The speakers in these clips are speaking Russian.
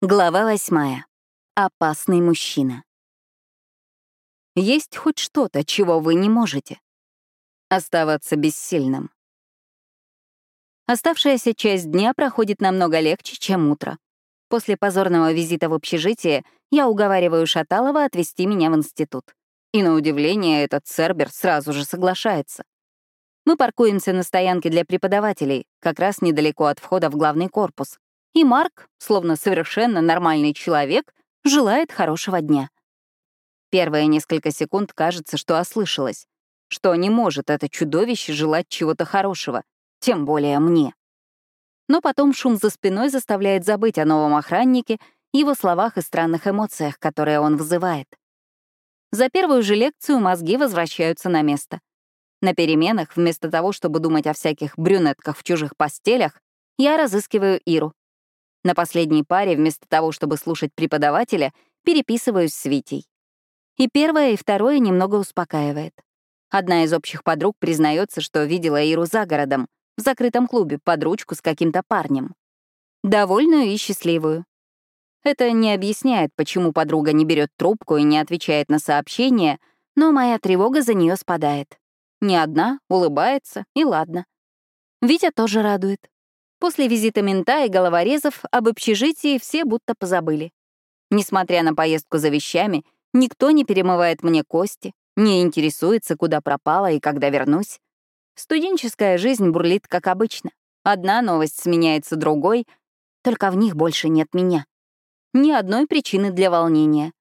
Глава восьмая. Опасный мужчина. Есть хоть что-то, чего вы не можете. Оставаться бессильным. Оставшаяся часть дня проходит намного легче, чем утро. После позорного визита в общежитие я уговариваю Шаталова отвезти меня в институт. И на удивление этот Цербер сразу же соглашается. Мы паркуемся на стоянке для преподавателей, как раз недалеко от входа в главный корпус. И Марк, словно совершенно нормальный человек, желает хорошего дня. Первые несколько секунд кажется, что ослышалась, что не может это чудовище желать чего-то хорошего, тем более мне. Но потом шум за спиной заставляет забыть о новом охраннике, его словах и странных эмоциях, которые он вызывает. За первую же лекцию мозги возвращаются на место. На переменах, вместо того, чтобы думать о всяких брюнетках в чужих постелях, я разыскиваю Иру. На последней паре, вместо того, чтобы слушать преподавателя, переписываюсь с Витей. И первое, и второе немного успокаивает. Одна из общих подруг признается, что видела Иру за городом, в закрытом клубе, под ручку с каким-то парнем. Довольную и счастливую. Это не объясняет, почему подруга не берет трубку и не отвечает на сообщения, но моя тревога за нее спадает. Не одна, улыбается, и ладно. Витя тоже радует. После визита мента и головорезов об общежитии все будто позабыли. Несмотря на поездку за вещами, никто не перемывает мне кости, не интересуется, куда пропала и когда вернусь. Студенческая жизнь бурлит, как обычно. Одна новость сменяется другой, только в них больше нет меня. Ни одной причины для волнения.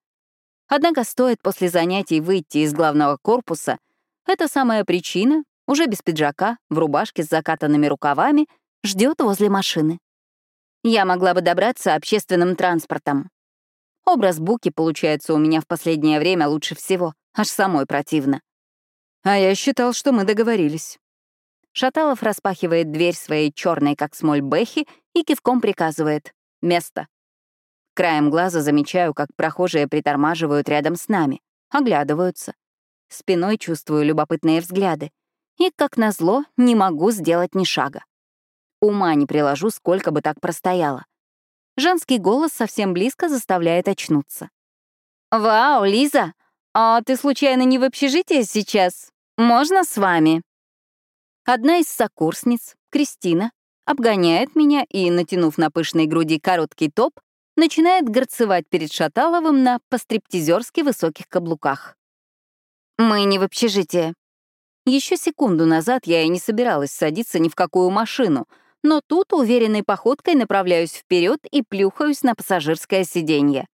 Однако стоит после занятий выйти из главного корпуса, эта самая причина, уже без пиджака, в рубашке с закатанными рукавами, ждет возле машины. Я могла бы добраться общественным транспортом. Образ Буки получается у меня в последнее время лучше всего, аж самой противно. А я считал, что мы договорились. Шаталов распахивает дверь своей черной, как смоль, бэхи и кивком приказывает «Место». Краем глаза замечаю, как прохожие притормаживают рядом с нами, оглядываются. Спиной чувствую любопытные взгляды. И, как назло, не могу сделать ни шага. Ума не приложу, сколько бы так простояло. Женский голос совсем близко заставляет очнуться. «Вау, Лиза! А ты случайно не в общежитии сейчас? Можно с вами?» Одна из сокурсниц, Кристина, обгоняет меня и, натянув на пышной груди короткий топ, начинает горцевать перед Шаталовым на постриптизерски высоких каблуках. «Мы не в общежитии». Еще секунду назад я и не собиралась садиться ни в какую машину — но тут уверенной походкой направляюсь вперед и плюхаюсь на пассажирское сиденье.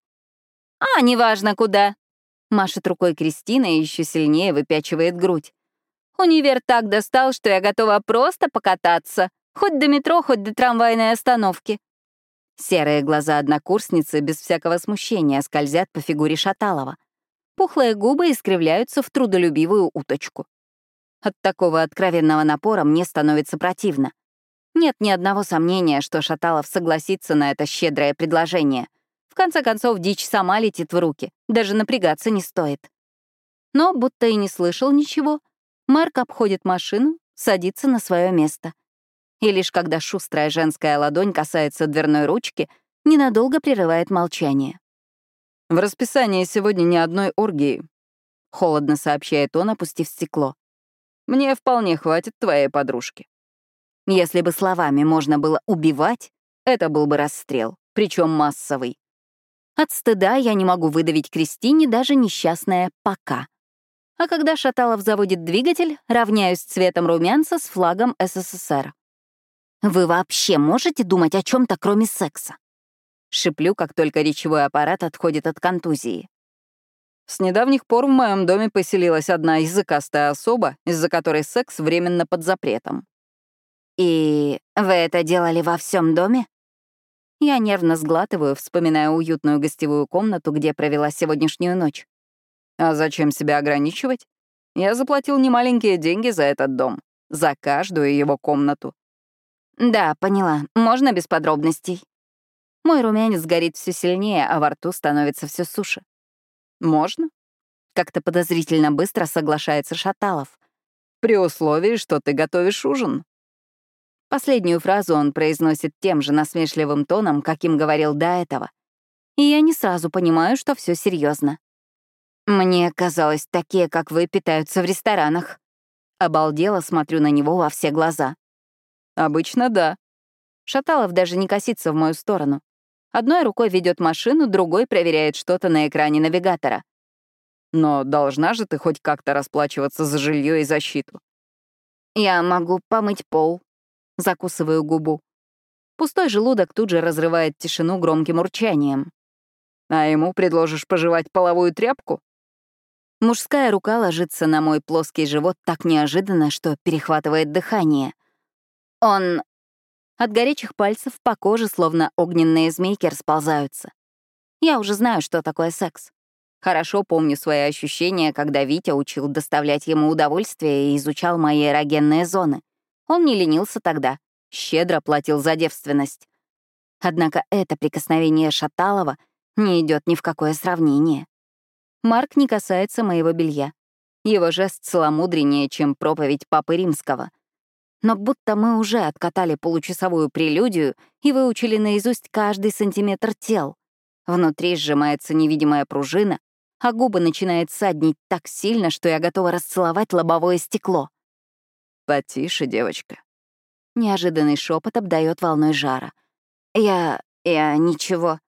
«А, неважно куда!» — машет рукой Кристина и еще сильнее выпячивает грудь. «Универ так достал, что я готова просто покататься, хоть до метро, хоть до трамвайной остановки». Серые глаза однокурсницы без всякого смущения скользят по фигуре Шаталова. Пухлые губы искривляются в трудолюбивую уточку. От такого откровенного напора мне становится противно. Нет ни одного сомнения, что Шаталов согласится на это щедрое предложение. В конце концов, дичь сама летит в руки, даже напрягаться не стоит. Но, будто и не слышал ничего, Марк обходит машину, садится на свое место. И лишь когда шустрая женская ладонь касается дверной ручки, ненадолго прерывает молчание. «В расписании сегодня ни одной оргии», — холодно сообщает он, опустив стекло. «Мне вполне хватит твоей подружки». Если бы словами можно было убивать, это был бы расстрел, причем массовый. От стыда я не могу выдавить Кристине даже несчастное «пока». А когда Шаталов заводит двигатель, равняюсь цветом румянца с флагом СССР. «Вы вообще можете думать о чем то кроме секса?» Шиплю, как только речевой аппарат отходит от контузии. С недавних пор в моем доме поселилась одна языкастая особа, из-за которой секс временно под запретом. «И вы это делали во всем доме?» Я нервно сглатываю, вспоминая уютную гостевую комнату, где провела сегодняшнюю ночь. А зачем себя ограничивать? Я заплатил немаленькие деньги за этот дом, за каждую его комнату. Да, поняла. Можно без подробностей? Мой румянец горит все сильнее, а во рту становится все суше. Можно? Как-то подозрительно быстро соглашается Шаталов. При условии, что ты готовишь ужин. Последнюю фразу он произносит тем же насмешливым тоном, каким говорил до этого, и я не сразу понимаю, что все серьезно. Мне казалось, такие, как вы, питаются в ресторанах. Обалдело смотрю на него во все глаза. Обычно да. Шаталов даже не косится в мою сторону. Одной рукой ведет машину, другой проверяет что-то на экране навигатора. Но должна же ты хоть как-то расплачиваться за жилье и защиту. Я могу помыть пол. Закусываю губу. Пустой желудок тут же разрывает тишину громким урчанием. А ему предложишь пожевать половую тряпку? Мужская рука ложится на мой плоский живот так неожиданно, что перехватывает дыхание. Он... От горячих пальцев по коже словно огненные змейки расползаются. Я уже знаю, что такое секс. Хорошо помню свои ощущения, когда Витя учил доставлять ему удовольствие и изучал мои эрогенные зоны. Он не ленился тогда, щедро платил за девственность. Однако это прикосновение Шаталова не идет ни в какое сравнение. Марк не касается моего белья. Его жест целомудреннее, чем проповедь Папы Римского. Но будто мы уже откатали получасовую прелюдию и выучили наизусть каждый сантиметр тел. Внутри сжимается невидимая пружина, а губы начинает саднить так сильно, что я готова расцеловать лобовое стекло. «Потише, девочка». Неожиданный шепот обдает волной жара. «Я... я ничего».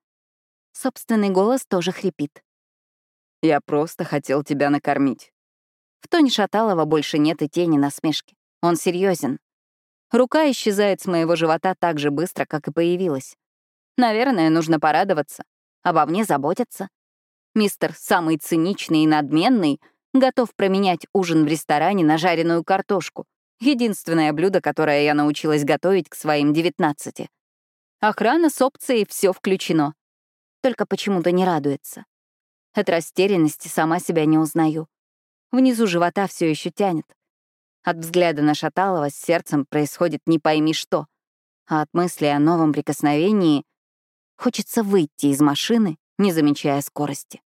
Собственный голос тоже хрипит. «Я просто хотел тебя накормить». В тоне Шаталова больше нет и тени насмешки. Он серьезен. Рука исчезает с моего живота так же быстро, как и появилась. Наверное, нужно порадоваться. Обо мне заботятся. Мистер самый циничный и надменный готов променять ужин в ресторане на жареную картошку. Единственное блюдо, которое я научилась готовить к своим девятнадцати. Охрана с опцией «все включено». Только почему-то не радуется. От растерянности сама себя не узнаю. Внизу живота все еще тянет. От взгляда на Шаталова с сердцем происходит не пойми что. А от мысли о новом прикосновении хочется выйти из машины, не замечая скорости.